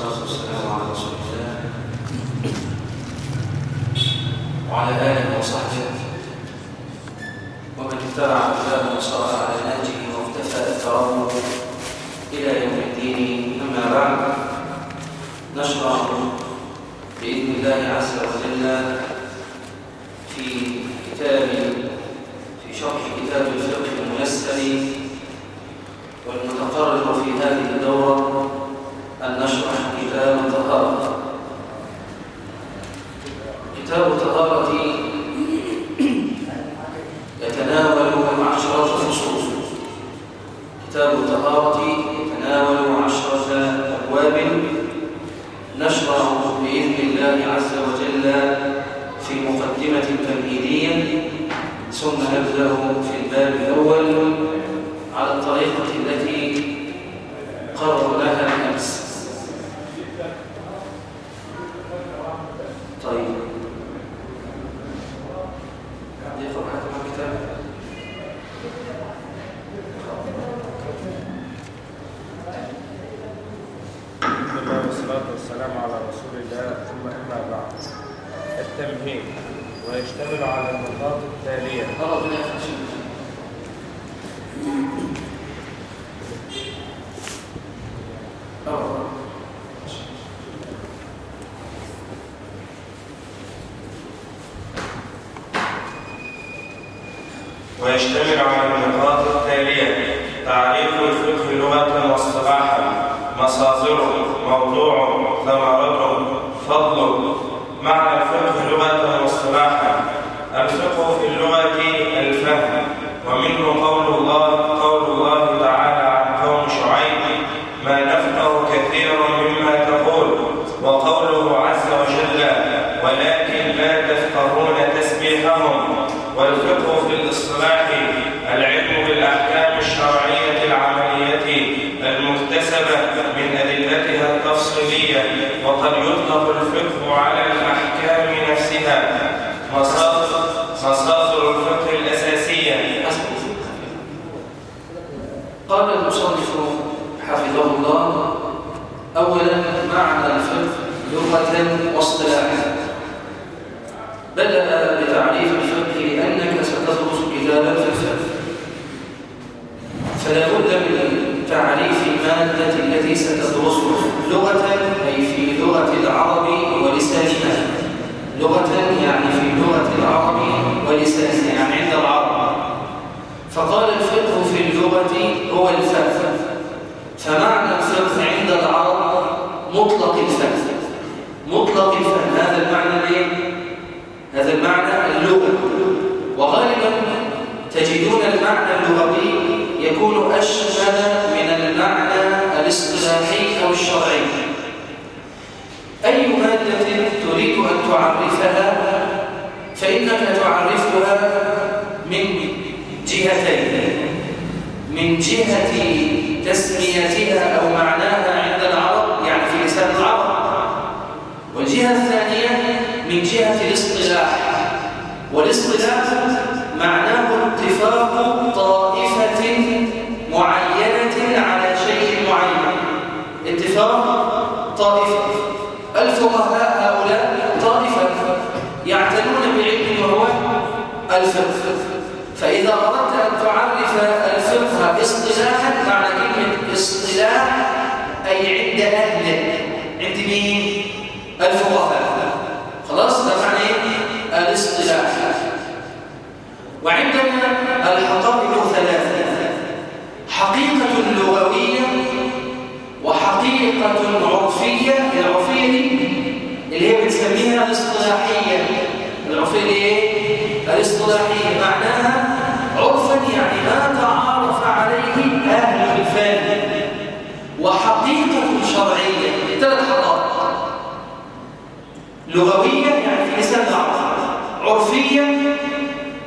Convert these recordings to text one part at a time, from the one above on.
والصلاة والسلام على رسول الله. وعلى آله وصحبه. ومن اتبع هداه وصار على نهجه واقتفى أثره إلى يوم الدين. أما بعد نشرع بإذن الله عز وجل في كتاب في شرح كتاب الفقه الميسر والمتقرر في هذه الدورة أن نشرح كتاب الطهارة كتاب الطهارة يتناول عشرة فصول كتاب الطهارة يتناول عشرة أبواب. نشرع بإذن الله عز وجل في مقدمة تمهيدية. ثم نبدأ في الباب الأول على الطريقة التي قرر لها الأمس طيب حد يقرأ حتى مع الكتاب بسم الله والصلاة والسلام على رسول الله ثم أما بعد التمهيد ويشتمل على النقاط التالية قرأ بنا يخشي قرأ ويشتمل على النقاط التالية تعريف الفقه لغة واصطلاحا مصادره موضوع ثمرته فضل معنى الفقه لغة واصطلاحا الفقه في اللغة الفهم ومنه قول الله قول الله تعالى عن قوم شعيب ما نفقه كثيرا مما تقول وقوله عز وجل ولكن لا تفقهون تسبيحهم والفقه في الاصطلاح العلم بالأحكام الشرعية العملية المكتسبة من أدلتها التفصيلية وقد يطلق الفقه على الأحكام نفسها. مصادر مصادر الفقه الأساسية. قال المصنف حفظه الله أولا معنى الفقه لغة واصطلاحا. بدأ بتعريف الفقه لأنك ستدرس كتابا في الفقه. فلا بد من تعريف المادة التي ستدرسها لغة لغة العرب ولسانها لغة يعني في لغة العرب ولسانها يعني عند العرب. فقال الفقه في اللغة هو الفهم فمعنى الفقه عند العرب مطلق الفهم مطلق الفهم هذا المعنى ليه؟ هذا المعنى اللغة. وغالبا تجدون المعنى اللغوي يكون أشمل من المعنى الاصطلاحي أو الشرعي أي مادة تريد أن تعرفها فإنك تعرفها من جهتين. من جهة تسميتها أو معناها عند العرب يعني في لسان العرب. والجهة الثانية من جهة الاصطلاح. والاصطلاح معناه اتفاق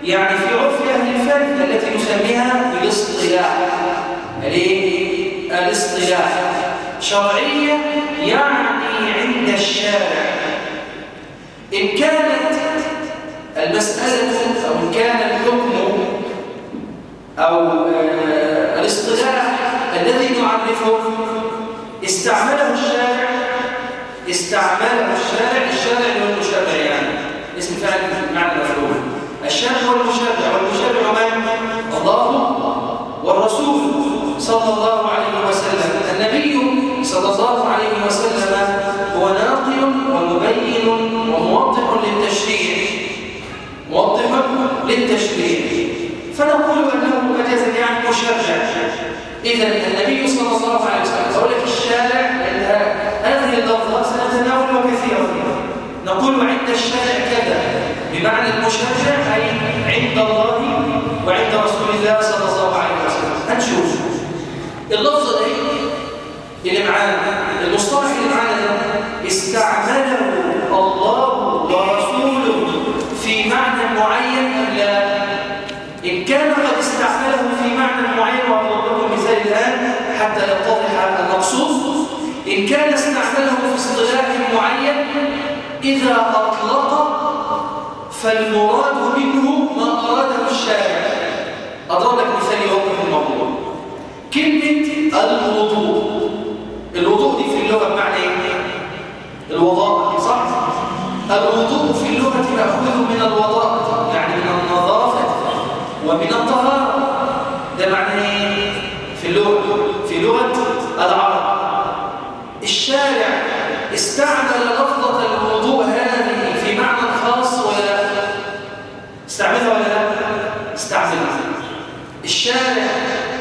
يعني في عرف أهل الفن التي نسميها بالاصطلاح الايه؟ الاصطلاح. شرعية يعني عند الشارع. إن كانت المسألة أو إن كان الحكم أو آه، الاصطلاح الذي نعرفه استعمله الشارع استعمله الشارع الشارع هو المشرع يعني. اسم فعل معنى مفعول. الشارع هو المشرع والمشرع من؟ الله والرسول صلى الله عليه وسلم. النبي صلى الله عليه وسلم هو ناقل ومبين وموضح للتشريع. موضح للتشريع. فنقول أنه مجازا يعني مشرع اذا النبي صلى الله عليه وسلم أقول لك الشارع هذه اللفظه سنتناولها كثيرا نقول عند الشارع كذا بمعنى المشرع اي عند الله وعند رسول الله صلى الله عليه وسلم هنشوف اللفظة دي اللي معانا المصطلح اللي معانا ده استعمله الله ورسوله في معنى معين لا؟ إن كان قد استعمله في معنى معين واضرب لكم مثال الآن حتى يتضح المقصود. إن كان استعمله في اصطلاح معين إذا أطلق فالمراد منه ما أراده الشارع. أضرب لك مثال يوضح الموضوع. كلمة الوضوء. الوضوء دي في اللغة بمعنى إيه؟ الوضاء صح؟ الوضوء في اللغة ماخوذ من الوضاء يعني من النظافة ومن الطهارة. ده معنى إيه؟ في اللغة في لغة العرب. الشارع استعمل لفظة الوضوء هذه في معنى خاص ولا استعملها ولا لا؟ استعملها. الشارع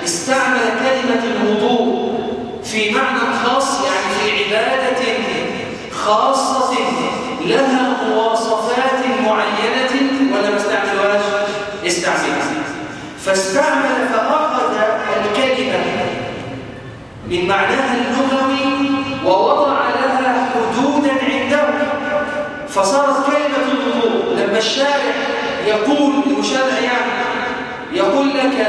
استعمل كلمه الوضوء في معنى خاص يعني في عبادة خاصة لها مواصفات معينة ولا ما استعملهاش؟ استعملها فاستعمل فأخذ الكلمة من معناها اللغوي ووضع لها حدودا عنده. فصارت كلمة الوضوء. لما الشارع يقول المشارع يعني يقول لك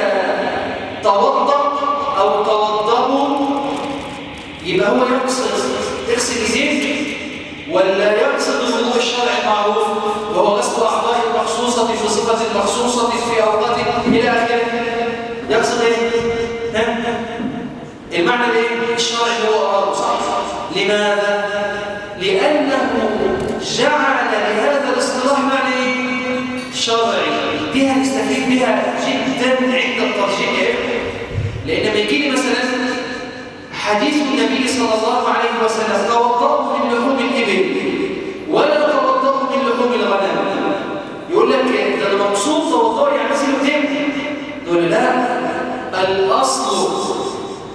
توضأ أو توضأوا يبقى هو يقصد. تغسل ايديك ولا يقصد الوضوء الشرعي المعروف وهو غسل أعضاء مخصوصه بصفه مخصوصه في أوقات إلى آخره. يقصد ها؟ المعنى الايه الشرعي اللي هو اراده صح. لماذا؟ لأنه جعل لهذا الاصطلاح معنى إيه؟ شرعي. دي هنستفيد بها جدا عند الترجيح. لأن لما يجي مثلا حديث النبي صلى الله عليه وسلم توضأوا من لحوم الإبل ولا توضأوا من لحوم الغنم. يقول لك ده المقصود توضأوا يعني غسلوا ايديهم نقول لا الأصل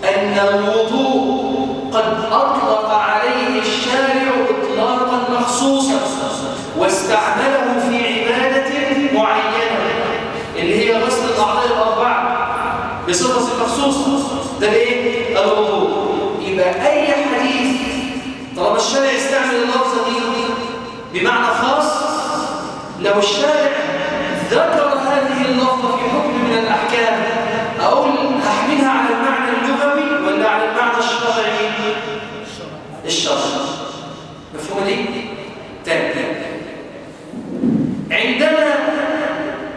أن الوضوء قد أطلق لو الشارع ذكر هذه اللفظة في حكم من الأحكام. أقول أحملها على المعنى اللغوي ولا على المعنى الشرعي؟ الشرعي مفهوم دي تاني عندنا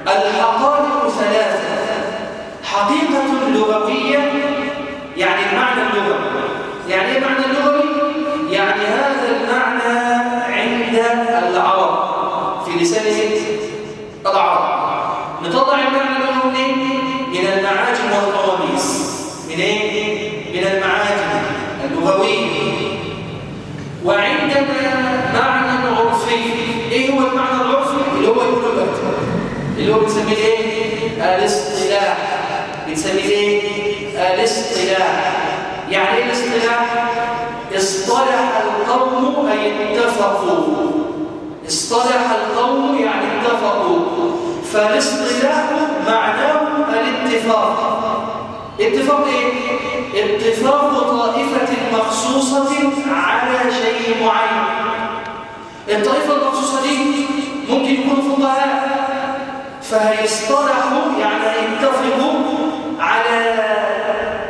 الحقائق ثلاثة. حقيقة لغوية اللي هو بنسميه إيه؟ الاصطلاح. بنسميه إيه؟ الاصطلاح. يعني إيه الاصطلاح؟ اصطلح القوم اي اتفقوا. اصطلح القوم يعني اتفقوا. فالاصطلاح معناه الاتفاق. اتفاق إيه؟ اتفاق طائفة مخصوصة على شيء معين. الطائفة المخصوصة دي ممكن يكونوا فقهاء. فيصطلحوا يعني هيتفقوا على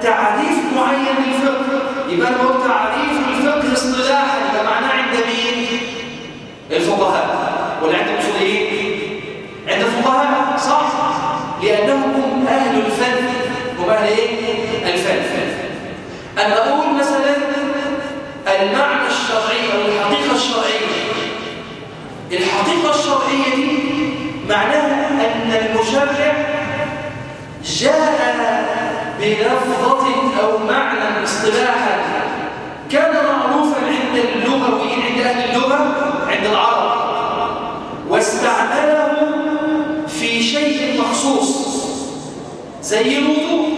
تعريف معين للفقه يبقى هو تعريف الفقه اصطلاحا ده معناه عند مين؟ الفقهاء ولا عند الاصوليين؟ عند الفقهاء صح؟ لأنهم هم أهل الفن هم أهل إيه؟ الفن أن أقول مثلا المعنى الشرعي أو الحقيقة الشرعية الحقيقة الشرعية دي معناها المشرع جاء بلفظة أو معنى اصطلاحا. كان معروفا عند اللغويين عند أهل اللغة عند العرب. واستعمله في شيء مخصوص. زي الوضوء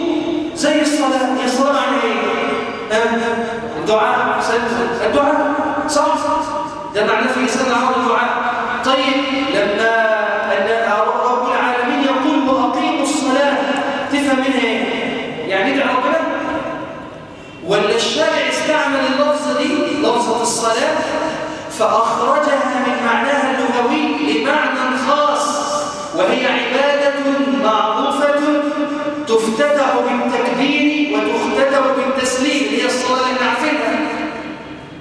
زي الصلاة. هي الصلاة عن إيه؟ الدعاء الدعاء صح؟ ده معناه في لسان العرب الدعاء. طيب لما ولا الشارع استعمل اللفظة دي لفظة الصلاة فأخرجها من معناها اللغوي لمعنى خاص وهي عبادة معروفة تفتتح بالتكبير وتختتم بالتسليم هي الصلاة اللي إحنا عارفينها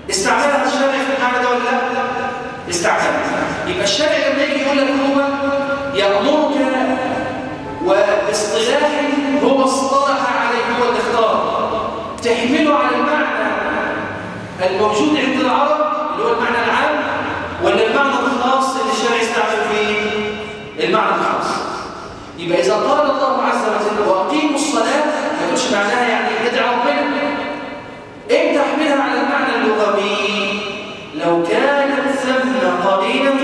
استعملها الشارع في ده ولا لا؟ استعملها. يبقى الشارع لما يجي يقول لك هو يأمرك وباصطلاح هو اصطلح عليه هو اللي اختار تحمله على المعنى الموجود عند العرب اللي هو المعنى العام ولا المعنى الخاص اللي الشارع استعمل فيه؟ المعنى الخاص. يبقى إذا قال الله عز وجل وأقيموا الصلاة ما تقولش معناها يعني ادعوا ربنا. إيه تحملها على المعنى اللغوي. لو كانت ثم قرينة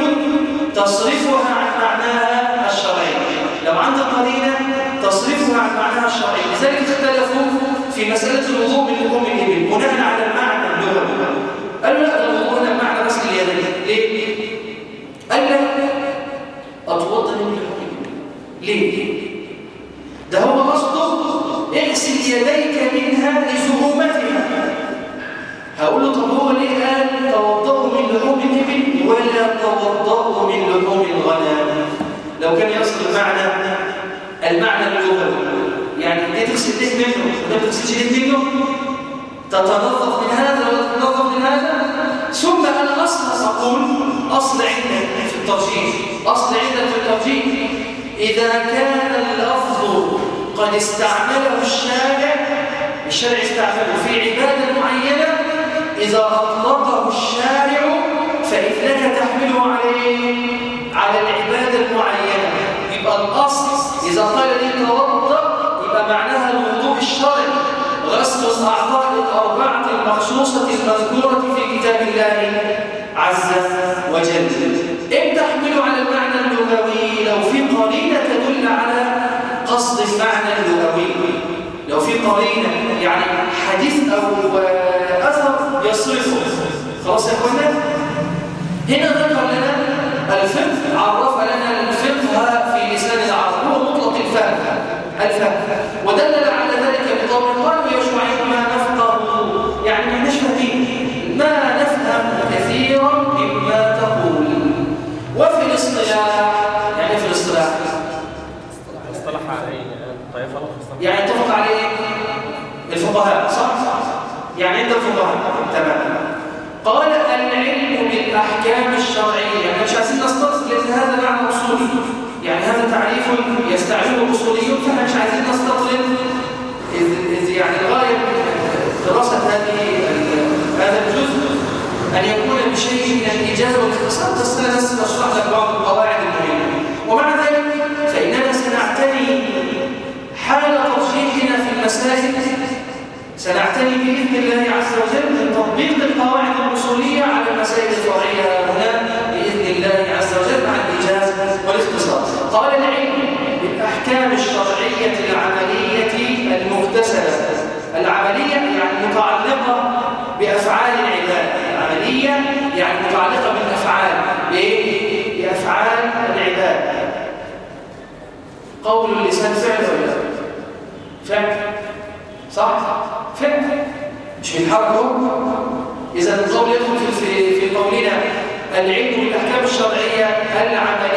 تصرفها عن معناها الشرعي لو عندك قرينة تصرفها عن معناها الشرعي لذلك اختلفوا في مسألة الوضوء من لحوم الإبل بناء على المعنى اللغوي. قالوا لا الوضوء هنا المعنى بس اليدين. ليه؟ قال لا أتوضى من لحوم ليه؟ ده هو قصده اغسل يديك منها لزهومتها هقول له طب هو ليه قال توضأوا من لحوم الإبل ولا توضأوا من لحوم الغنم؟ لو كان يصل المعنى المعنى اللغوي. يعني دي تغسل ايديك منه وده ما تغسلش ايديك منه تتنظف من هذا ولا تتنظف من هذا. ثم أنا أصلا أقول أصل عندك في الترجيح أصل عندك في الترجيح إذا كان اللفظ قد استعمله الشارع الشارع استعمله في عبادة معينة إذا أطلقه الشارع فإنك تحمله عليه على العبادة المعينة. يبقى الأصل إذا قال لي توضا يبقى معناها الوضوء الشرعي غسل الأعضاء الأربعة المخصوصة المذكورة في كتاب الله عز وجل. إن تحمل على المعنى اللغوي لو في قرينة تدل على قصد المعنى اللغوي. لو في قرينة يعني حديث أو أثر يصرفه. خلاص يا أخوانا هنا ذكر لنا الفقه عرف لنا الفقه في لسان العرب هو مطلق الفهم الفهم. ودلل على ذلك بقول قالوا يا شعيب ما نفهم كثيرا مما تقول. وفي الاصطلاح يعني في الاصطلاح. اصطلح عليه الطائفة يعني اتفق عليه الفقهاء صح؟ يعني عند الفقهاء. تمام. قال العلم بالأحكام الشرعية. يعني مش عايزين نستطرد لأن هذا معنى أصولي. يعني هذا تعريف يستعمله الاصوليون فإحنا مش عايزين نستطرد إذ يعني الغاية من دراسة هذه هذا الجزء أن يكون بشيء من الإيجاز والاختصار بس بشرح لك بعض القواعد المهمة. ومع ذلك فإننا سنعتني حال ترجيحنا في المسائل سنعتني بإذن الله عز وجل من تطبيق القواعد الأصولية على المسائل الفرعية هنا بإذن الله عز وجل مع الإيجاز والاختصار قال العلم بالأحكام الشرعية العملية المغتسلة العملية يعني متعلقة بأفعال العباد. العملية يعني متعلقة بالأفعال. بإيه؟ بأفعال العباد. قول اللسان فعل ولا فعل. صح؟ فعل. مش بيتحركوا إذا القول يدخل في في قولنا العلم بالأحكام الشرعية العملية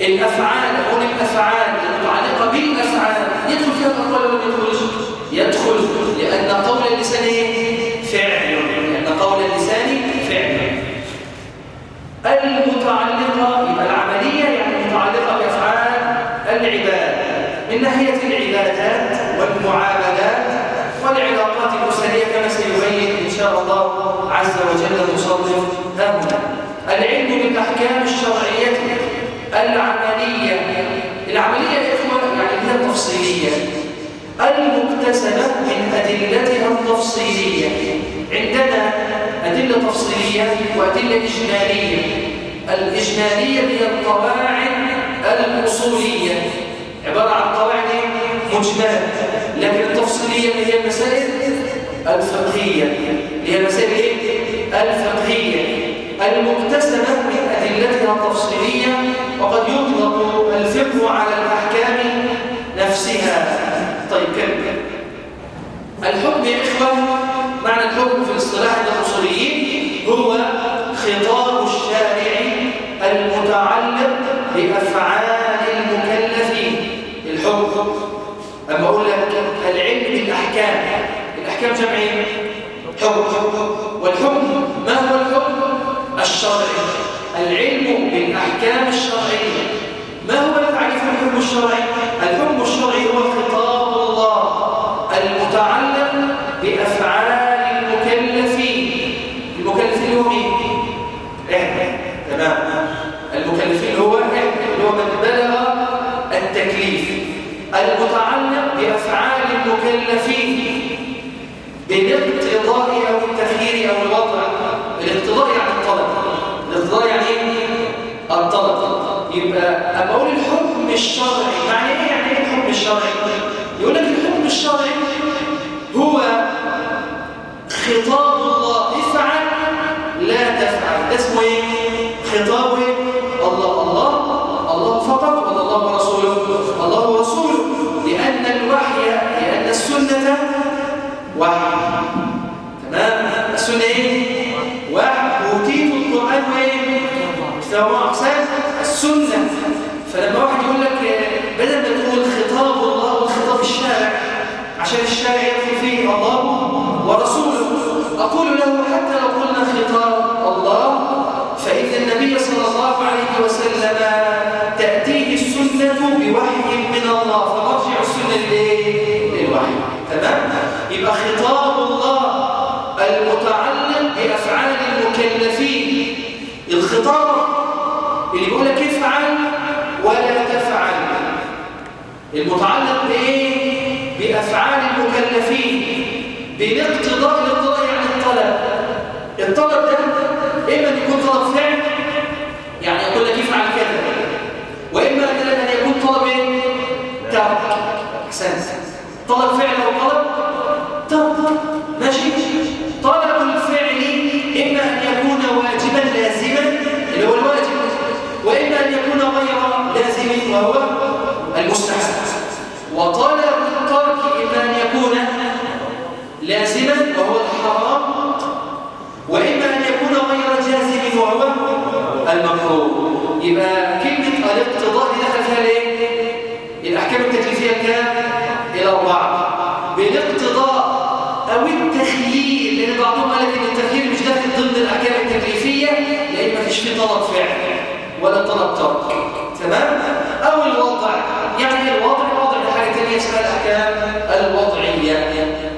الأفعال أو الأفعال المتعلقة بالأفعال. يدخل فيها الأقوال ولا ما يدخلش؟ يدخل لأن قول اللسان فعل لأن قول اللسان فعل. المتعلقة يبقى العملية يعني متعلقة بأفعال العباد من ناحية العبادات والمعاملات والعلاقات الأسرية كما سيبين إن شاء الله عز وجل المصنف هنا. العلم بالأحكام الشرعية. العملية. العملية يا إخوة يعني هي التفصيلية. المكتسبة من أدلتها التفصيلية. عندنا أدلة تفصيلية وأدلة إجمالية. الإجمالية هي القواعد الأصولية. عبارة عن قواعد مجملة لكن التفصيلية هي المسائل الفقهية. هي المسائل الفقهية. المكتسبة من أدلتها التفصيلية وقد يطلق الفقه على الأحكام نفسها. طيب كم؟ الحكم يا إخوة معنى الحكم في الاصطلاح الأصوليين هو خطاب الشارع المتعلق بأفعال المكلفين. الحكم أما أقول لك العلم بالأحكام. الأحكام جمعين حكم. والحكم الشرعي. العلم بالأحكام الشرعية. ما هو تعريف الحكم الشرعي؟ الحكم الشرعي هو خطاب الله المتعلق بأفعال المكلفين. المكلفين هم مين؟ إحنا تمام. المكلفين هو إحنا اللي هو من بلغ التكليف. المتعلق بأفعال المكلفين. بالاقتضاء أو التخيير أو الوضع. الاقتضاء يعني الطلب الاقتضاء يعني إيه؟ الطلب يبقى أما أقول الحكم الشرعي معنى إيه يعني إيه الحكم الشرعي؟ يقول لك الحكم الشرعي هو خطاب الله افعل لا تفعل ده اسمه إيه؟ خطاب إيه؟ الله الله الله فقط ولا الله ورسوله؟ الله ورسوله لأن الوحي لأن السنة وحي سواء أقسام السنة فلما واحد يقول لك بدل ما تقول خطاب الله وخطاب الشارع عشان الشارع يدخل فيه الله ورسوله أقول له حتى لو قلنا خطاب الله فإن النبي صلى الله عليه وسلم تأتيه السنة بوحي من الله فمرجع السنة للوحي. تمام؟ يبقى خطاب الله المتعلق بأفعال المكلفين. الخطاب اللي بيقول لك افعل ولا تفعل. المتعلق بإيه؟ بأفعال المكلفين بالاقتضاء الاقتضاء يعني الطلب. الطلب ده إما أن يكون طلب فعل يعني يقول لك افعل كذا وإما أن يكون طلب إيه؟ ترك. أحسنت. طلب فعل أو طلب ترك. ماشي؟ لازم وهو المستحب وطلب الترك إما أن يكون لازما وهو الحرام وإما أن يكون غير جازم وهو المكروه. يبقى كلمة الاقتضاء دخل فيها الايه الاحكام التكليفيه كام؟ إلى أربعة. بالاقتضاء أو التخيير لأن بعضهم قال لك إن التخيير مش داخل ضمن الأحكام التكليفية لأن ما فيش فيه طلب فعل ولا طلب ترك تمام أو الوضع يعني الوضع الوضع ده اسمها الاحكام الوضعيه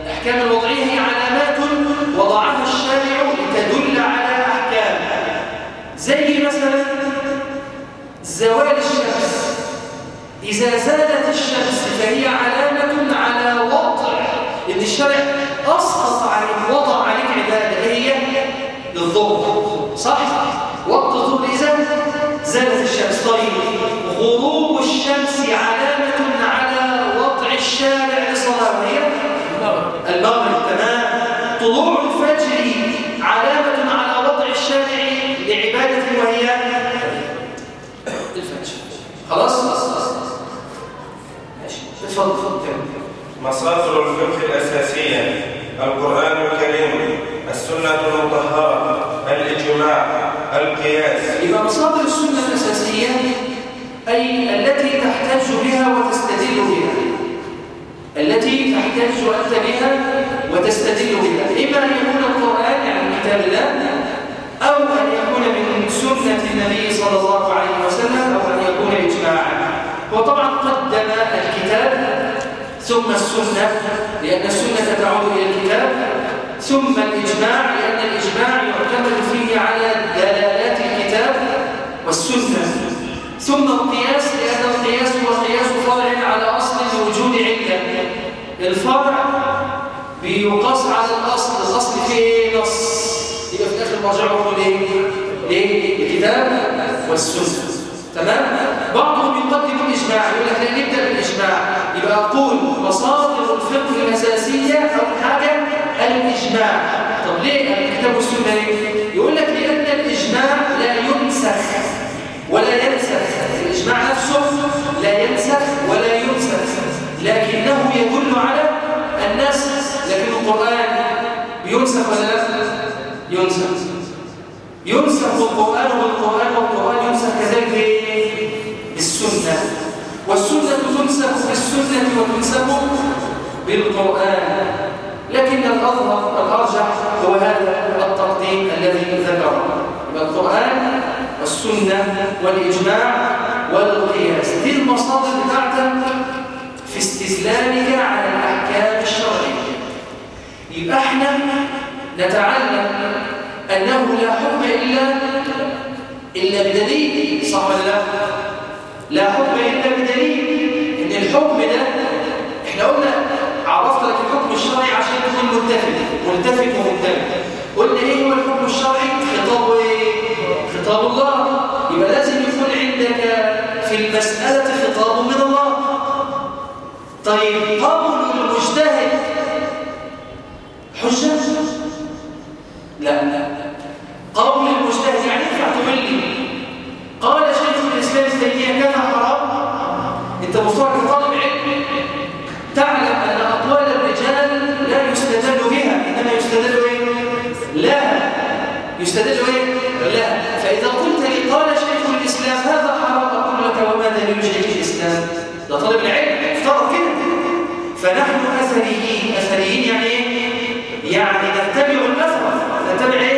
الاحكام الوضعية هي علامات وضعها الشارع لتدل على أحكام. زي مثلا زوال الشمس. إذا زالت الشمس فهي علامة على وضع. إن الشرع أسقط عليك وضع عليك عبادة هي الظهر صح؟ وقت الظهر إذا زالت الشمس. طيب غروب الشمس علامة على وضع الشارع لصلاه وهي المغرب تمام طلوع الفجر علامه على وضع الشارع لعباده وهي الفجر خلاص مصادر الفقه الأساسية القرآن الكريم السنة المطهرة الإجماع القياس. يبقى مصادر السنة الأساسية أي التي تحتج بها وتستدل بها. التي تحتج أنت بها وتستدل بها. إما أن يكون القرآن يعني كتاب الله أو أن يكون من سنة النبي صلى الله عليه وسلم أو أن يكون إجماعا وطبعا قدم الكتاب ثم السنة لأن السنة تعود إلى الكتاب ثم الإجماع لأن الإجماع يعتمد فيه على دلالات الكتاب والسنة ثم القياس لأن القياس هو قياس فرع على أصل لوجود علة الفرع بيقاس على الأصل الأصل فيه نص يبقى في الآخر مرجع برضه ليه؟ ليه؟ الكتاب والسنة تمام؟ بعضهم يقدم الإجماع يقول لك لا نبدأ بالإجماع. يبقى أقول مصادر الفقه الأساسية أول حاجة الإجماع. طب ليه؟ الكتاب والسنة ليه؟ يقول لك لأن الإجماع لا ينسخ ولا ينسخ. الإجماع نفسه لا ينسخ ولا ينسخ. لكنه يدل على النسخ. لكن القرآن بينسخ ولا لا؟ ينسخ. ينسخ القرآن بالقرآن والقرآن ينسخ كذلك بالسنة. والسنة تنسخ بالسنة وتنسخ بالقرآن. لكن الأظهر الأرجح هو هذا التقديم الذي ذكره القرآن والسنة والإجماع والقياس. دي المصادر بتاعتك في استدلالك على الأحكام الشرعية. يبقى إحنا نتعلم أنه لا حكم إلا إلا بدليل صح ولا لا؟ لا حكم إلا بدليل. إن الحكم ده إحنا قلنا عرفت لك الحكم الشرعي عشان تكون ملتفت ملتفت ومنتبه قلنا إيه هو الحكم الشرعي؟ خطاب إيه؟ خطاب الله. يبقى لازم يكون عندك في المسألة خطاب من الله. طيب قول المجتهد. حجة. لا لا قول الاثر نتبع ايه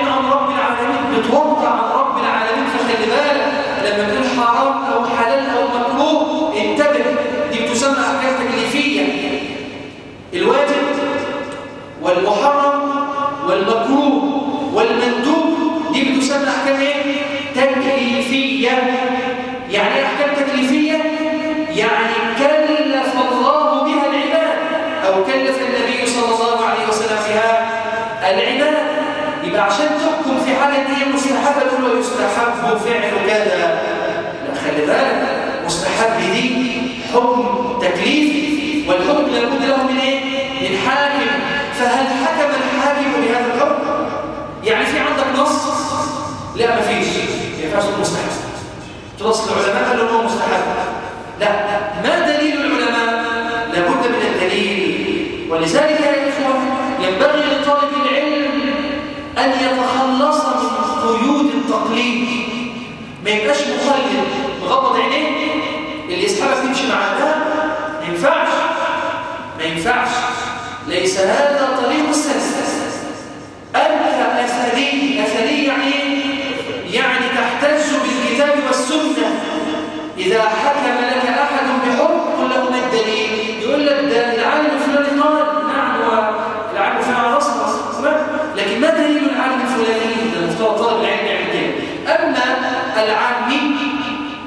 الموقعين عن رب العالمين بتوقع عن رب العالمين فخلي بالك لما تقول حرام أو حلال أو مكروه انتبه فعل كذا. لا خلي بالك مستحب دي حكم تكليفي والحكم لابد له من إيه؟ من حاكم. فهل حكم الحاكم بهذا الحكم؟ يعني في عندك نص؟ لا مفيش ما ينفعش تقول مستحب تنص العلماء قالوا إنه مستحب. لا ما دليل العلماء؟ لابد من الدليل. ولذلك يا إخوة ينبغي لطالب العلم أن يتخلص من قيود التقليد. ما يبقاش مخلد مغمض عينيه اللي يسحبك تمشي معاه. ده ما ينفعش ما ينفعش. ليس هذا طريق السلسلة أنت أثري أثري يعني يعني تحتج بالكتاب والسنة. إذا حكم لك أحد بحب قل له ما الدليل؟ يقول لك ده العالم الفلاني قال نعم هو العالم الفلاني رسم لكن ما دليل العالم الفلاني؟ ده مفترض طالب العلم العام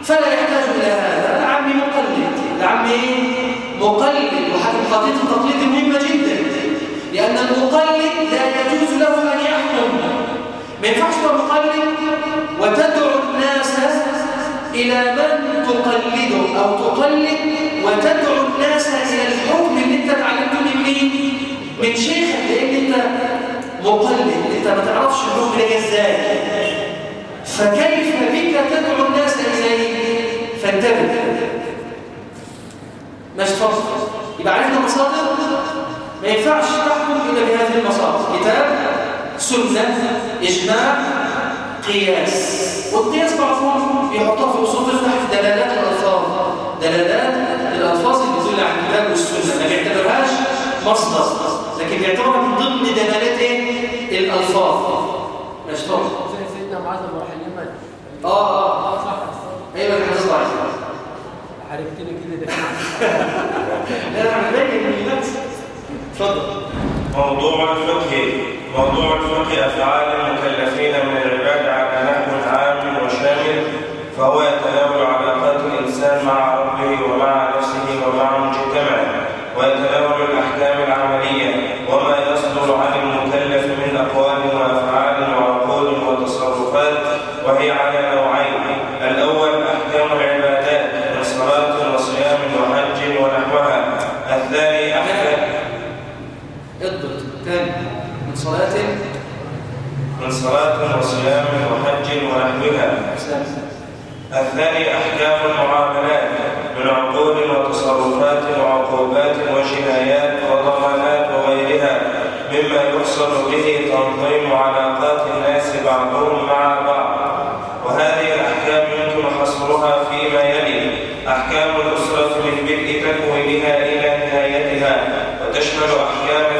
فلا يحتاج إلى هذا. العام مقلد. العام إيه؟ مقلد. وحكم قضية التقليد مهمة جدا. لأن المقلد لا يجوز له أن يحكم. ما ينفعش تبقى مقلد وتدعو الناس إلى من تقلده أو تقلد وتدعو الناس إلى الحكم اللي أنت اتعلمته من مين؟ من شيخك. لأن أنت مقلد. أنت ما تعرفش الحكم ده إزاي. فكيف بك تدعو الناس إليه؟ فانتبه. مش فرص يبقى عرفنا مصادر؟ ما ينفعش تحكم إلا بهذه المصادر. كتاب سنة إجماع قياس. والقياس بعضهم يحطها في الاصول تحت دلالات الألفاظ. دلالات الألفاظ اللي تدل على الكتاب والسنة. ما بيعتبرهاش مصدر لكن بيعتبرها من ضمن دلالات الألفاظ. مش طبعا زي سيدنا معاذ اليمن آه آه صح أيوه الحديث ضعيف حركتني كده ده لا أنا من نفس اتفضل. موضوع الفقه موضوع الفقه أفعال المكلفين من العباد على نحو عام وشامل فهو يتناول علاقات الإنسان مع ربه ومع نفسه ومع مجتمعه ويتناول الأحكام العملية وما يصدر عن المكلف من أقوال وأفعال وعقول وتصرفات وهي على نوعين الأول أحكام العبادات من صلاة وصيام وحج ونحوها الثاني أحكام اضبط تاني من صلاة من صلاة وصيام وحج ونحوها الثاني أحكام المعاملات من عقود وتصرفات وعقوبات وجنايات وضمانات وغيرها مما يقصد به تنظيم علاقات الناس بعضهم مع بعض. وهذه الأحكام يمكن حصرها فيما يلي أحكام الأسرة من بدء تكوينها إلى نهايتها وتشمل أحكام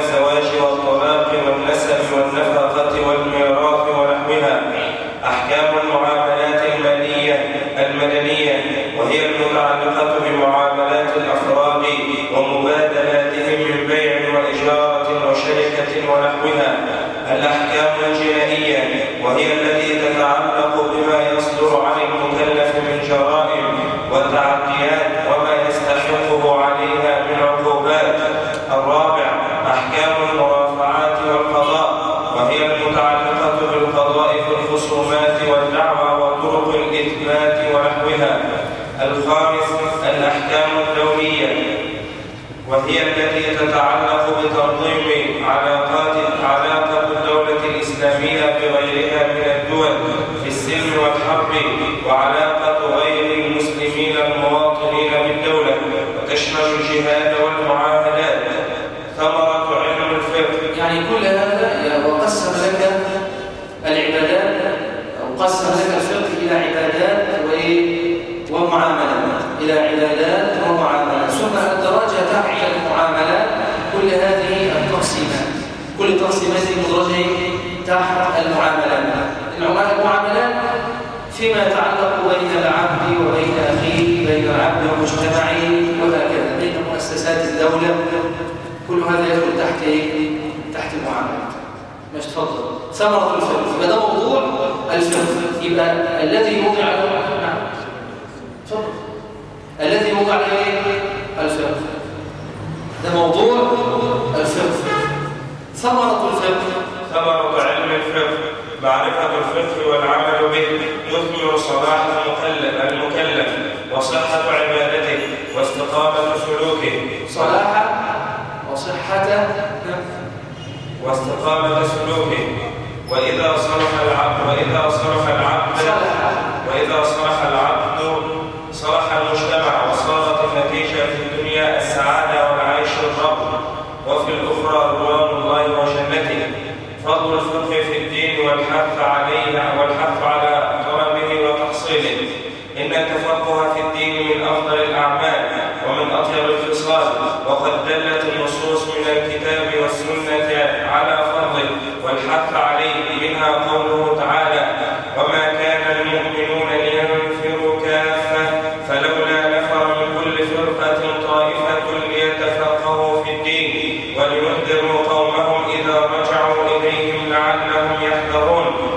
الفقه معرفة الفقه والعمل به يثمر صلاح المكلف المكلف وصحة عبادته واستقامة سلوكه. صلاح وصحة واستقامة سلوكه. وإذا صلح العبد وإذا صلح العبد وإذا صلح العبد صلح المجتمع وصارت النتيجة في الدنيا السعادة والعيش الرب. وفي الأخرى رضوان الله وجنته. فضل الفقه في الدين والحث عليه والحث على طلبه وتحصيله إن التفقه في الدين من أفضل الأعمال ومن أطيب الخصال وقد دلت النصوص من الكتاب والسنة على فضله والحث عليه منها قوله تعالى وما كان المؤمنون لينفروا كافة فلولا نفر من كل فرقة طائفة ليتفقهوا في الدين ولينذروا قومهم إذا رجعوا إليهم لعلهم يحذرون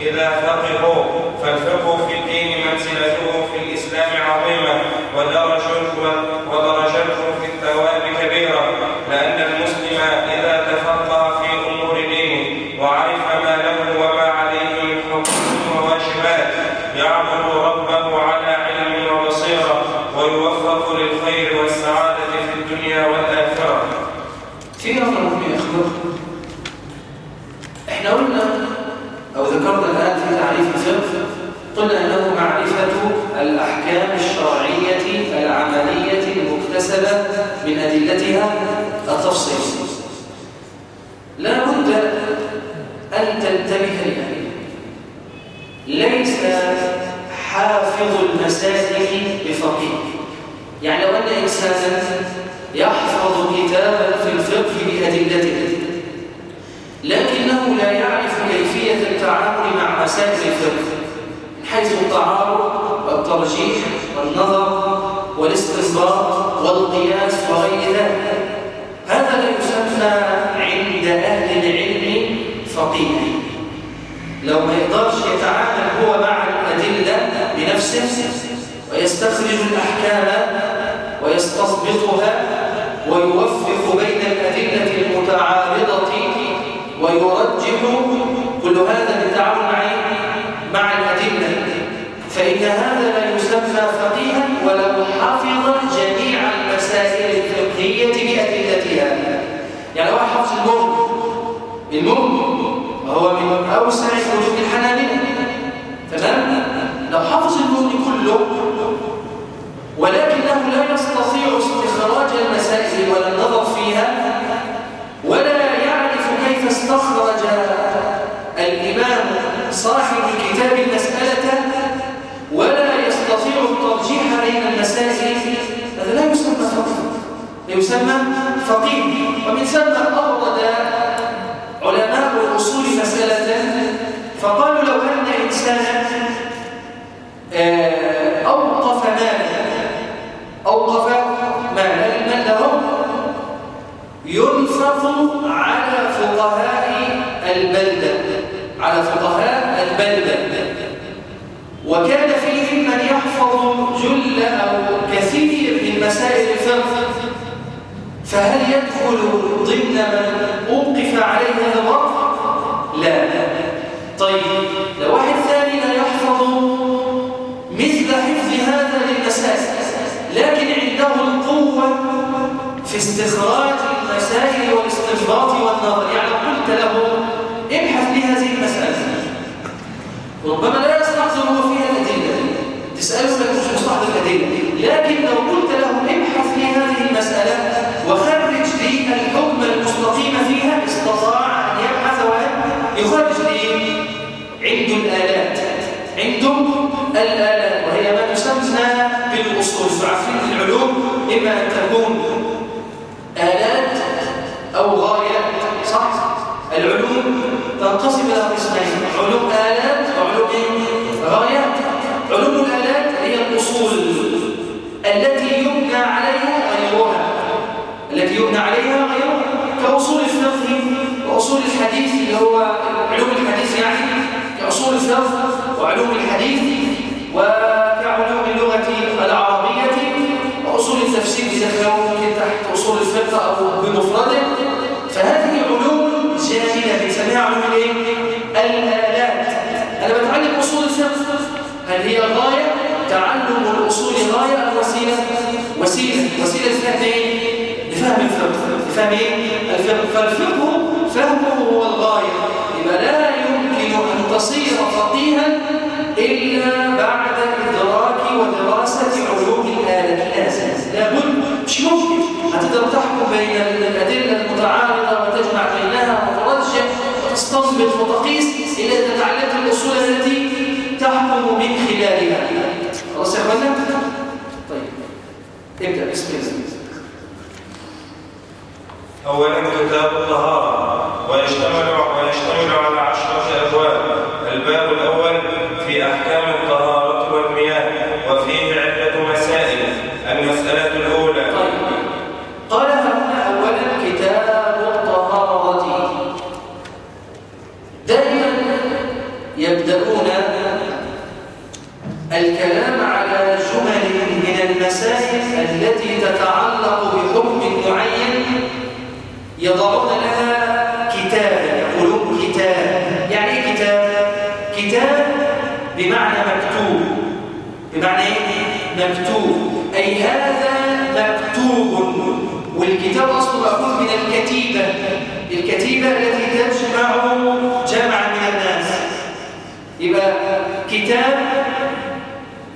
إذا فقهوا فالفقه في الدين منزلته في الإسلام عظيمة ودرجته ودرجته في الثواب كبيرة لأن المسلم إذا تفقه في أمور دينه وعرف ما له وما عليه من حقوق وواجبات يعبد ربه على علم وبصيرة للخير والسعادة في الدنيا والآخرة. في أمر مهم يا أخوة إحنا قلنا أو ذكرنا الآن في تعريف الفقه قلنا أنه معرفة الأحكام الشرعية العملية المكتسبة من أدلتها التفصيل. لا بد أن تنتبه لها ليس حافظ المسائل بفقيه يعني لو أن إنسانا يحفظ كتابا في الفقه بأدلته لكنه لا يعرف كيفية التعامل مع مسائل الفقه من حيث التعارض والترجيح والنظر والاستنباط والقياس وغير ذلك. هذا لا يسمى عند أهل العلم فقيه. لو ما يقدرش يتعامل هو مع الأدلة بنفسه ويستخرج الأحكام ويستضبطها ويوفق بين الأدلة المتعارضة ويرجح كل هذا بالتعامل مع الأدلة. فإن هذا لا يسمى فقيها ولو حفظ جميع المسائل الفقهية بأدلتها. يعني واحد حفظ المؤمن المؤمن وهو من أوسع وجود الحنابلة. تمام؟ لو حفظ المؤمن كله ولكنه لا يستطيع استخراج المسائل ولا النظر فيها ولا يعرف كيف استخرج الإمام صاحب الكتاب المسألة ولا يستطيع الترجيح بين المسائل. هذا لا يسمى فقيه يسمى فقيه. ومن ثم أورد علماء الأصول مسألة فقالوا لو أن إنسانا على فقهاء البلدة. وكان فيهم من يحفظ جل أو كثير من مسائل الفقه. فهل يدخل ضمن من أوقف عليه هذا الوقف؟ لا. طيب لو واحد ثاني لا يحفظ مثل حفظ هذا للمسائل لكن عنده القوة في استخراج المسائل والاستنباط والنظر يعني قلت له الآلات وهي ما تسمى بالأصول فعارفين العلوم إما أن تكون آلات أو غايات صح؟ العلوم تنقسم إلى قسمين علوم آلات وعلوم؟ غايات علوم الآلات هي الأصول التي يبنى عليها غيرها التي يبنى عليها غيرها كأصول الفقه وأصول الحديث اللي هو علوم الحديث يعني كأصول الفقه وعلوم الحديث التفسير إذا كانوا ممكن تحت أصول الفقه أو بمفرده فهذه علوم جامدة بنسميها علوم الإيه؟ الآلات أنا بتعلم أصول الفقه هل هي غاية؟ تعلم الأصول غاية أم وسيلة؟ وسيلة وسيلة لفهم إيه؟ لفهم الفقه لفهم إيه؟ الفقه فالفقه فهمه هو الغاية يبقى لا يمكن أن تصير فقيها إلا بعد إدراك ودراسة علوم الآلة لازم لابد مش ممكن. هتقدر تحكم بين الأدلة المتعارضة وتجمع بينها وترجح وتستنبط وتقيس إلى تعلمت الأصول التي تحكم من خلالها. خلاص يا اخوانا؟ طيب. ابدأ بسم الله. أولا كتاب الطهارة. ويشتمل ويشتمل على عشرة أبواب. الباب الأول في أحكام الطهارة. يضعون لها كتابا يقولون كتاب. يعني إيه كتاب؟ كتاب بمعنى مكتوب. بمعنى إيه؟ مكتوب. أي هذا مكتوب. والكتاب أصله مأخوذ من الكتيبة. الكتيبة التي تجمع جمعا من الناس. يبقى كتاب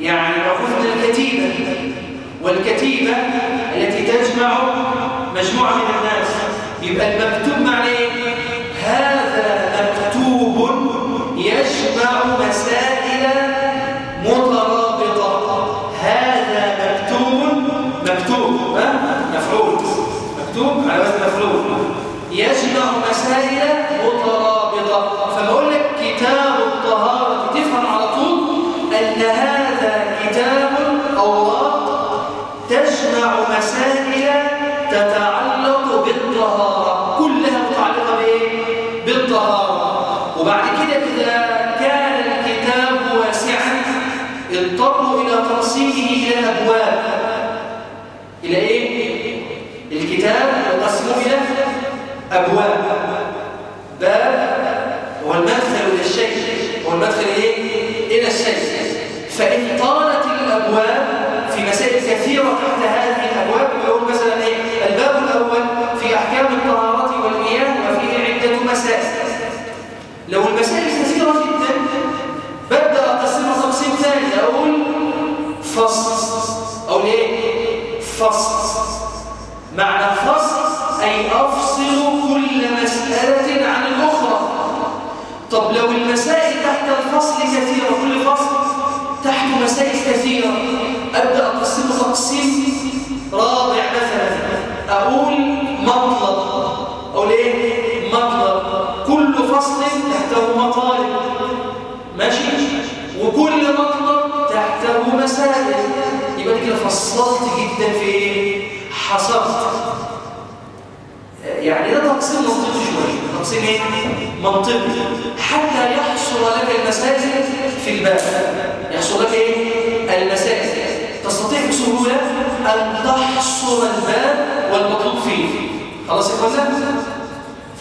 يعني مأخوذ من الكتيبة. والكتيبة التي تجمع مجموعة من الناس. يبقى المكتوب معناه إيه؟ هذا مكتوب يجمع مسائل مترابطة. هذا مكتوب مكتوب مفعول. مكتوب على وزن مفعول. يجمع مسائل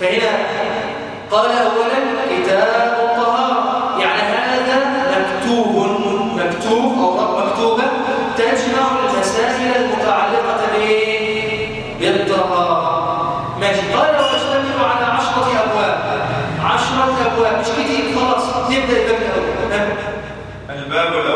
فهنا قال أولا كتاب الطهارة. يعني هذا مكتوب مكتوب أوراق مكتوبة تجمع المسائل المتعلقة بالطهارة. ماشي. قال وتشتمل على عشرة أبواب. عشرة أبواب. مش كتير خلاص. نبدأ الباب الأول الباب الأول.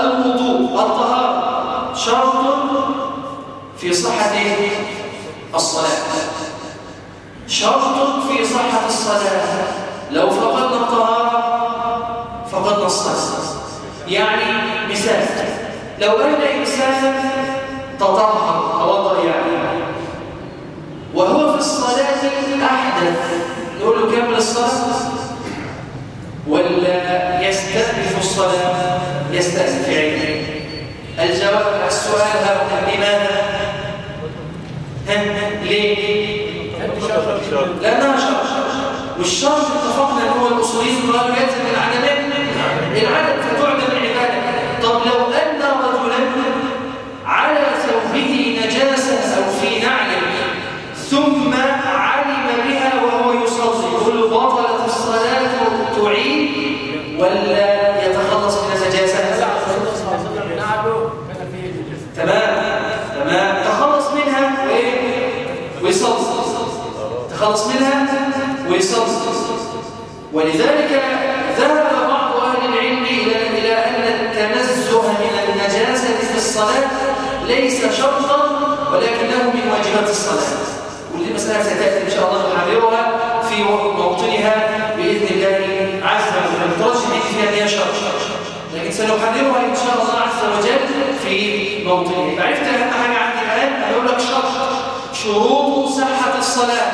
الوضوء الطهارة شرط في صحة الصلاة. شرط في صحة الصلاة. لو فقدنا الطهارة فقدنا الصلاة. يعني مثال لو أن إنسانا تطهر توضأ يعني وهو في الصلاة أحدث نقول له كمل الصلاة. ولا يستهدف الصلاة. يستأذن في عينه الجواب السؤال ها هنا لماذا؟ ليه؟ لأنها شرط والشرط اتفقنا هو الأصوليين قالوا يلزم العدمين العدم ولذلك ذهب بعض أهل العلم إلى إلى أن التنزه من النجاسة في الصلاة ليس شرطا ولكنه من واجبات الصلاة. ودي مسألة ستأتي إن شاء الله نحررها في موطنها بإذن الله عز وجل. نترجم فيها أن هي شرط. لكن سنحررها إن شاء الله عز وجل في موطنها. عرفت اهم حاجة عندي الآن؟ أقول لك شرط. شروط صحة الصلاة.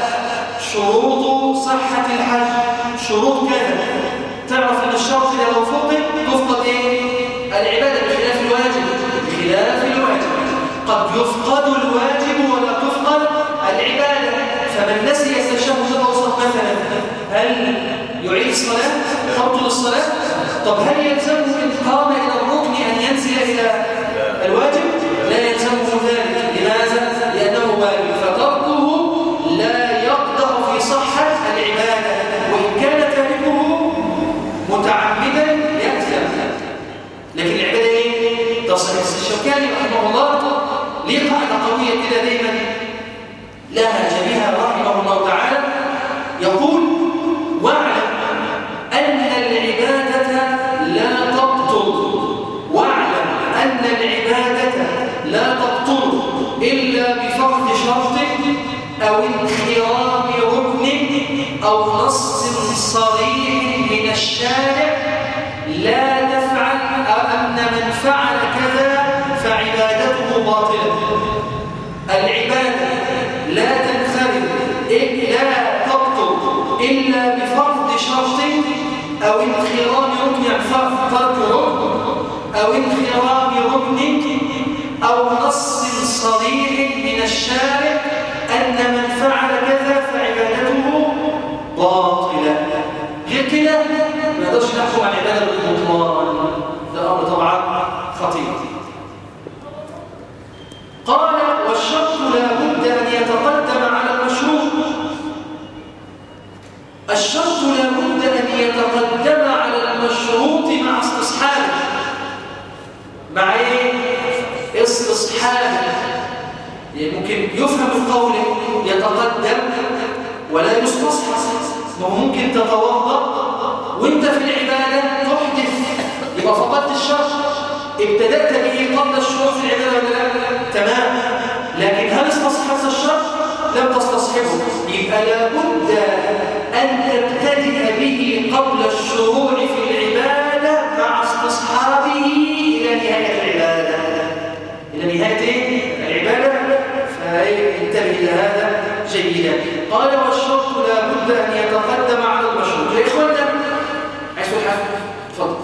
شروط صحة الحج. شروط كذا. تعرف أن الشرط اذا لو فقد تفقد إيه؟ العبادة بخلاف الواجب بخلاف الواجب. قد يفقد الواجب ولا تفقد العبادة. فمن نسي التشهد الاوسط مثلا هل يعيد الصلاة؟ تبطل الصلاة؟ طب هل يلزمه لا تنخرم لا تبطل إلا بفرض شرط أو انخرام ركن فرق ركن أو انخرام ركن أو نص صريح من الشارع أن من فعل كذا فعبادته باطلة. غير كده ما نقدرش نحكم على العبادة بالبطلان ده أمر طبعا خطير قال والشرط لا بد أن يتقدم على المشروط الشرط لا بد أن يتقدم على المشروط مع استصحابه مع إيه؟ استصحابه يعني ممكن يفهم القول يتقدم ولا يستصحب ما هو ممكن تتوضأ وانت في العبادة تحدث. يبقى فقدت الشرط ابتدأت به قبل الشروع في العبادة ولا لا؟ تمام. لكن هل استصحبت الشرط لم تستصحبه. يبقى لابد أن تبتدئ به قبل الشروع في فانتبه إلى هذا جيدا. قال والشرط لا بد أن يتقدم على المشروط. يا اخوانا عايز تقول حاجة؟ اتفضل.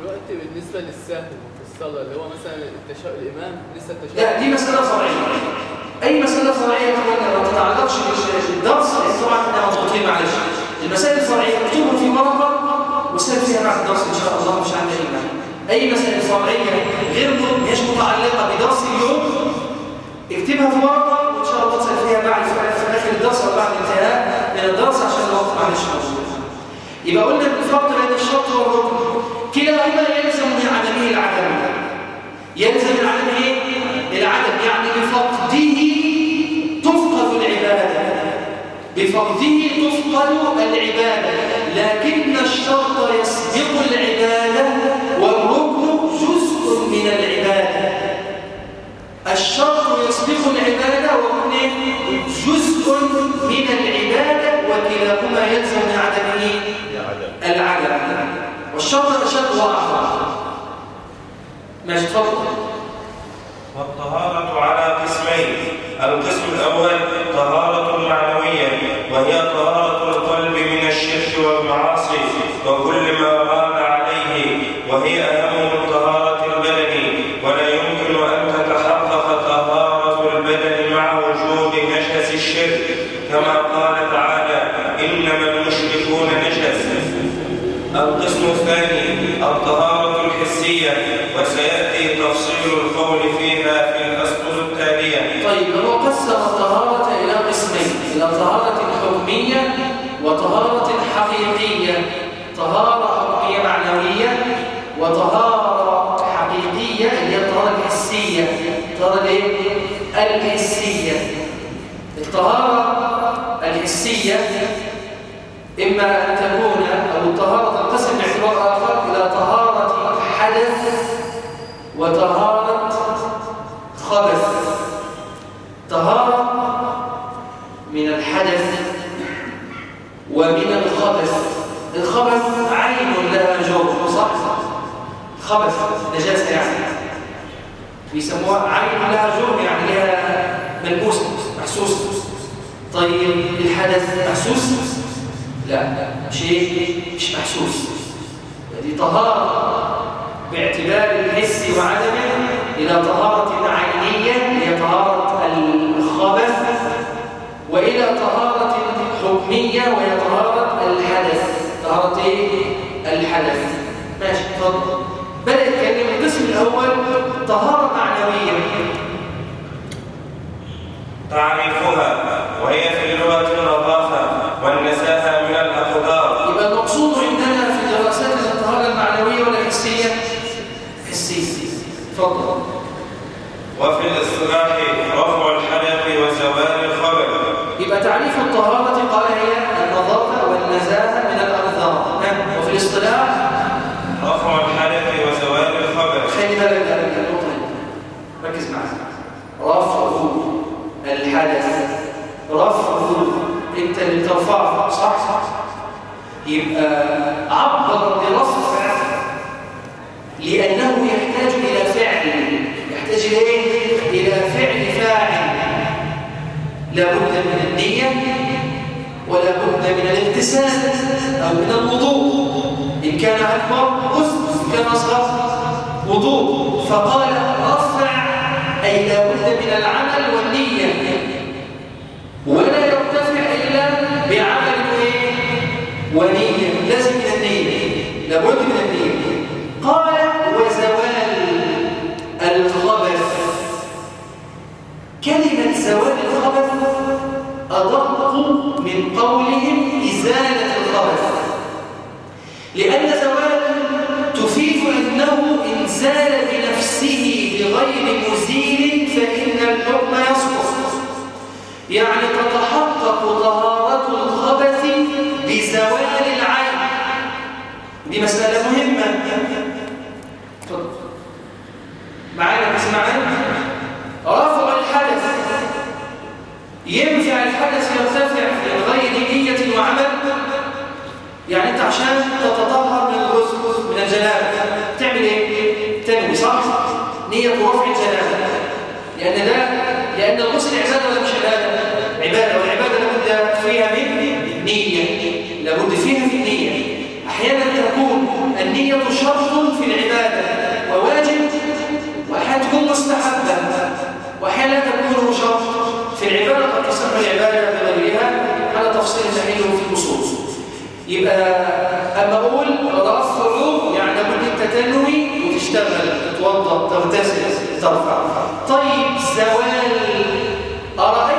دلوقتي بالنسبة للسهو في الصلاة اللي هو مثلا التشا... الإمام لسه التشهد لا دي مسألة فرعية. أي مسألة فرعية يا اخوانا ما تتعلقش بالدرس طبعا إحنا مضغوطين معلش. المسائل الفرعية اكتبها في ورقه وسال فيها بعد الدرس إن شاء الله مش عندنا اي مانع أي مسائل فرعية غير مش متعلقة بدرس اليوم اكتبها في ورقه فيها بعد اخر الدرس أو بعد الانتهاء من الدرس عشان الوقت معلش موجود يبقى قلنا الفرق بين الشرط والركن كلاهما يلزم من عدمه العدم. يلزم من عدمه العدم يعني بفقده تفقد العبادة. بفقده تفقد العبادة. لكن الشرط يسبق العبادة الشرط يسبق العبادة والركن جزء من العبادة وكلاهما يلزم من عدمه. العدم. والشرط أشد وأعظم. ماشي تفضل. والطهارة على قسمين. القسم الأول طهارة قسم الطهارة إلى قسمين إلى طهارة حكمية وطهارة حقيقية طهارة حكمية معنوية وطهارة حقيقية هي الطهارة الحسية الطهارة؟ الحسية الطهارة الحسية إما أن تكون أو الطهارة تنقسم باعتبار آخر إلى طهارة حدث وطهارة خبث طهارة من الحدث ومن الخبث الخبث عين لها جوف صح؟ خبث نجاسة يعني. بيسموها عين لها جوف يعني لها ملموس محسوس طيب الحدث محسوس؟ لا شيء مش محسوس. دي طهارة باعتبار الحس وعدمه إلى طهارة عينية هي طهارة الخبث وإلى طهارة حكمية وهي طهارة الحدث. طهارة إيه؟ الحدث. ماشي اتفضل بدأ يتكلم القسم الأول طهارة معنوية. تعريفها وهي في اللغة النظافة والنزاهة من الأقدار. يبقى المقصود عندنا في دراستنا الطهارة المعنوية ولا الحسية؟ حسية. اتفضل وفي الاصطلاح رفع الحدث وزوال الخبر يبقى تعريف الطهارة قال هي النظافة والنزاهة من الأرذار نعم. وفي الاصطلاح؟ رفع الحدث من النقطة دي. ركز معايا رفع الحدث. رفع أنت اللي بترفعه صح. صح يبقى عبر برفع لأنه يحتاج إلى فعل. يحتاج إلى إيه؟ إلى فعل فاعل. لابد من النية ولا بد من الاغتسال أو من الوضوء. إن كان أكبر غسل إن كان أصغر وضوء. فقال رفع أي لا بد من العمل والنية. ولا يرتفع إلا بعمل إيه؟ ونية. لازم من النية لابد من النية. قال وزوال الخبث. كلمة زوال الخبث أدق من قولهم بغير مزيل فإن الحكم يسقط. يعني تتحقق طهارة الخبث بزوال العين. دي مسألة مهمة. اتفضل. معانا تسمعنا رفع الحدث. ينفع الحدث يرتفع لابد فيها من نيه أحيانا تكون النية شرط في العبادة وواجب وأحيانا تكون مستحبة وأحيانا تكون شرط في العبادة. قد تصح العبادة بغيرها على تفصيل تحليله في الاصول يبقى أما أقول رفع يعني لابد أنت تنوي وتشتغل تتوضأ تغتسل ترفع. طيب زوال أرأيت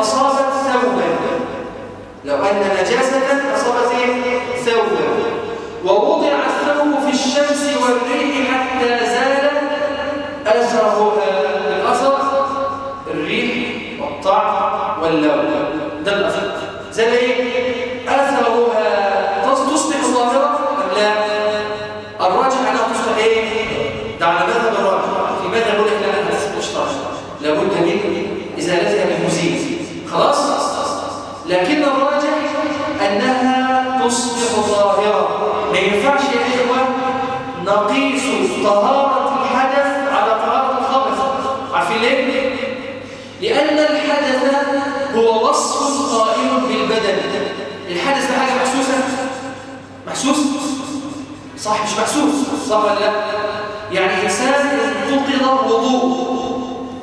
أصابت ثوبا. لو أن نجاسة أصابت إيه؟ ثوبا. ووضع الثوب في الشمس والريح حتى زال اثرها الاثر الريح والطعم واللون. ده الاثر زال صح مش محسوس صح ولا لا؟ يعني إنسان انتقض الوضوء.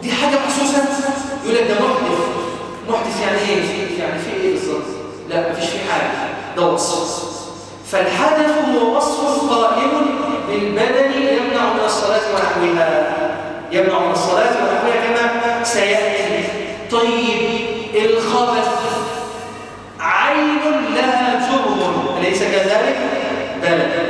دي حاجة محسوسه يقول لك ده محدث. محدث يعني إيه؟ يعني في إيه بالظبط؟ لا مفيش فيه حاجة. ده وصف. فالحدث هو وصف قائم بالبدن يمنع من الصلاة ونحوها. يمنع من الصلاة ونحوها كما سيأتي. طيب الخبث. عين لها جرم. أليس كذلك؟ بلى.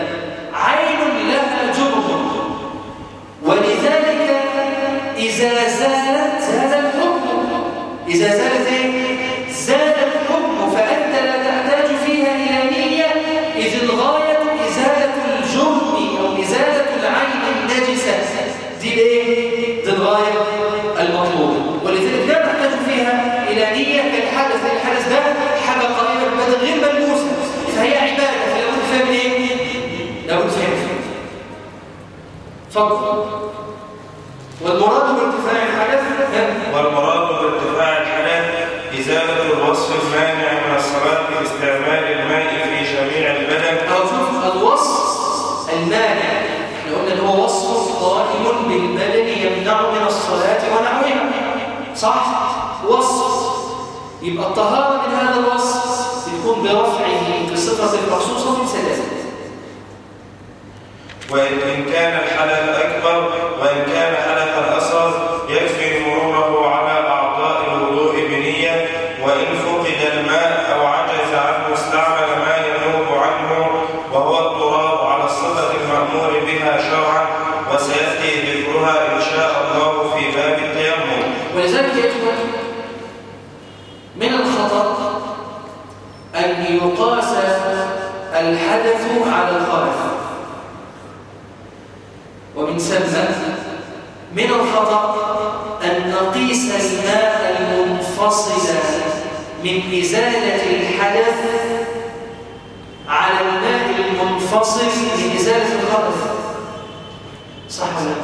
صح ولا لا؟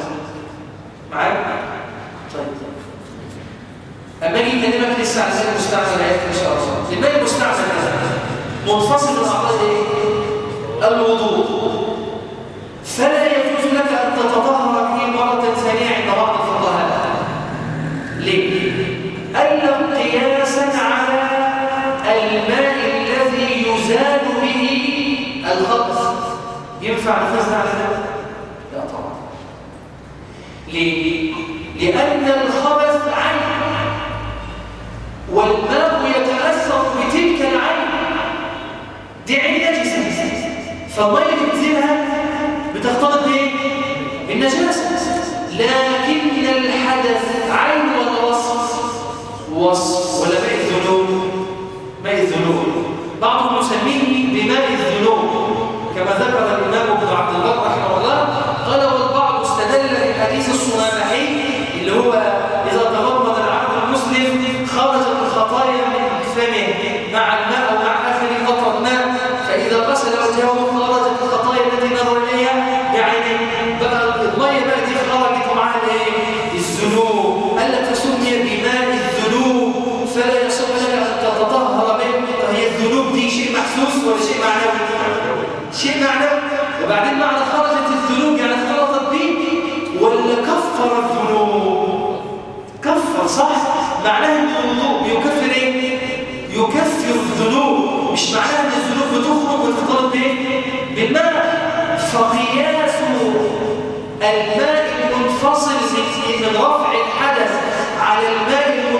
معاك؟ طيب اما نيجي نكلمك لسه على زي المستعمل هيك إن شاء الله يبقى المستعمل منفصل من اعضاء إيه؟ الوضوء فلا يجوز لك أن تتطهر فيه مره ثانية عند بعض الفقهاء ليه؟ الا قياسا على الماء الذي يزال به الخبز ينفع نفذنا على ذلك فالمية اللي بتنزلها بتختلط إيه؟ النجاسة لكن إلى الحدث عين ولا وصف؟ وصف ولا ماء الذنوب؟ ماء الذنوب بعضهم يسميه بماء الذنوب كما ذكر مش معناها إن الذنوب بتخرج وتطرد بالماء. فقياس الماء المنفصل من رفع الحدث على الماء المنفصل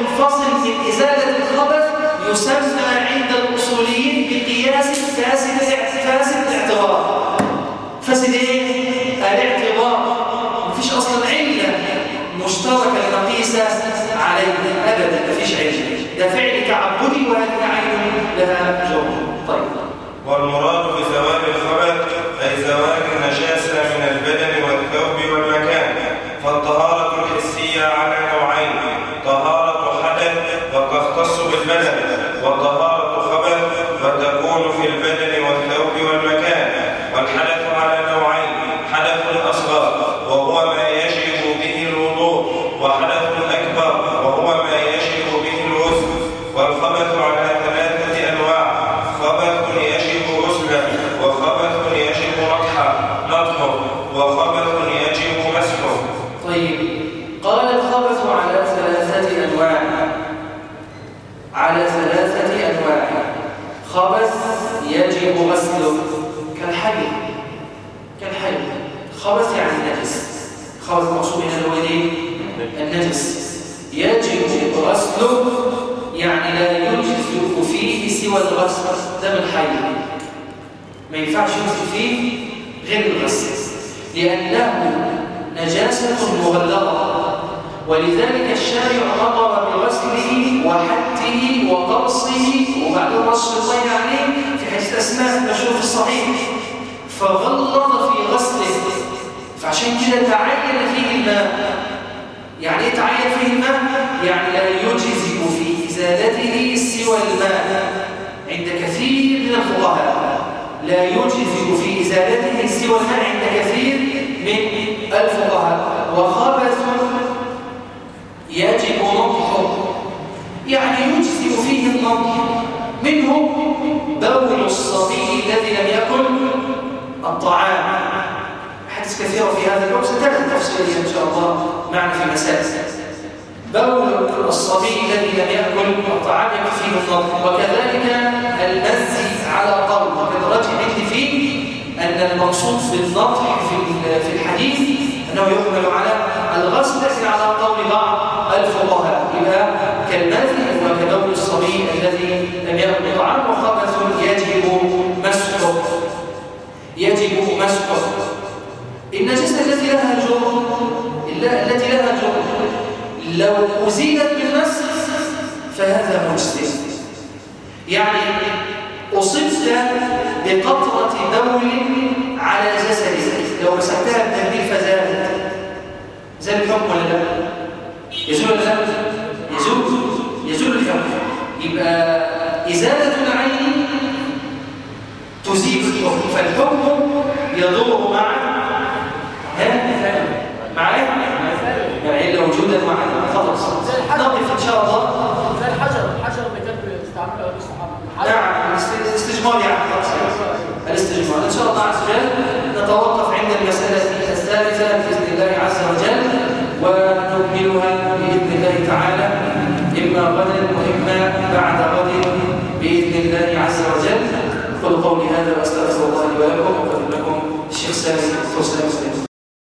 مغلظة ولذلك الشارع أمر بغسله وحته وقرصه وبعد رش الله عليه في حديث أسماء المشهور في الصحيح فغلظ في غسله. فعشان كده تعين فيه الماء. يعني إيه تعين فيه الماء؟ يعني لا يجزئ في إزالته سوى الماء. عند كثير من الفقهاء. لا يجزئ في إزالته سوى الماء عند كثير من الفقهاء. وخبث يجب نطحه يعني يجزئ فيه النطح منه بول الصبي الذي لم يأكل الطعام. حديث كثيرة في هذا الوقت ستأتي تفصيليا إن شاء الله معنا في مسائل بول الصبي الذي لم يأكل الطعام يكفيه النطح وكذلك المزي على قول وقد رجع فيه أن المقصود بالنطح في في الحديث أنه يحمل على الغسل على قول بعض الفقهاء. يبقى كالمزي وكبول الصبي الذي لم يأكل الطعام وخبث يجب مسحه. يجب مسحه. النجاسة التي لها جرم التي لها جرم. لو أزيلت بالمسح فهذا مجزئ. يعني أصبت بقطرة بول على جسدك لو مسحتها بتنبيل فزالت زال الحكم ولا لا؟ يزول لا؟ يزول. يزول الحكم يبقى إزالة العين تزيل الحكم فالحكم يدور مع معايا؟ مع إلا وجودا معنا خلاص. نقف إن شاء الله. زي الحجر. الحجر أبو الصحابة نعم الاستجمار يعني الاستجمار إن شاء الله عز وجل نتوقف عند المسألة الثالثة بإذن الله عز وجل ونكملها بإذن الله تعالى إما غدا وإما بعد غد بإذن الله عز وجل. قل قولي هذا وأستغفر الله لي ولكم وقل لكم الشيخ سامي الدكتور سامي